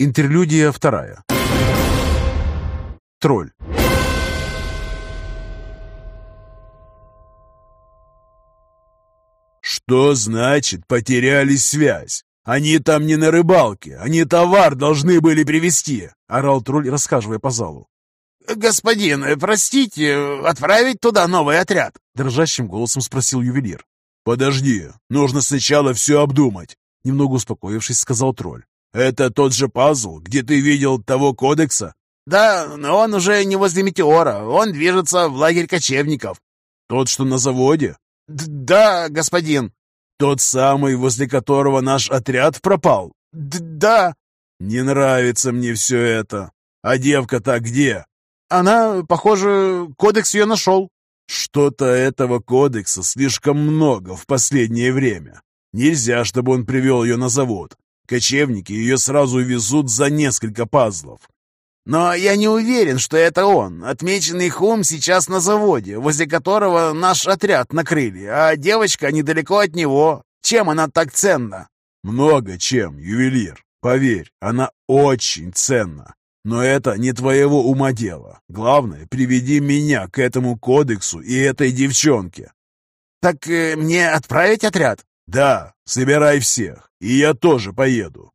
Интерлюдия вторая. Тролль. «Что значит потеряли связь? Они там не на рыбалке, они товар должны были привезти!» — орал тролль, рассказывая по залу. «Господин, простите, отправить туда новый отряд?» — дрожащим голосом спросил ювелир. «Подожди, нужно сначала все обдумать», — немного успокоившись, сказал тролль. «Это тот же пазл, где ты видел того кодекса?» «Да, но он уже не возле метеора, он движется в лагерь кочевников». «Тот, что на заводе?» Д «Да, господин». «Тот самый, возле которого наш отряд пропал?» Д «Да». «Не нравится мне все это. А девка-то где?» «Она, похоже, кодекс ее нашел». «Что-то этого кодекса слишком много в последнее время. Нельзя, чтобы он привел ее на завод. Кочевники ее сразу везут за несколько пазлов. Но я не уверен, что это он. Отмеченный Хум сейчас на заводе, возле которого наш отряд накрыли, а девочка недалеко от него. Чем она так ценна? Много чем, ювелир. Поверь, она очень ценна. Но это не твоего ума дело. Главное, приведи меня к этому кодексу и этой девчонке. Так э, мне отправить отряд? Да, собирай всех, и я тоже поеду.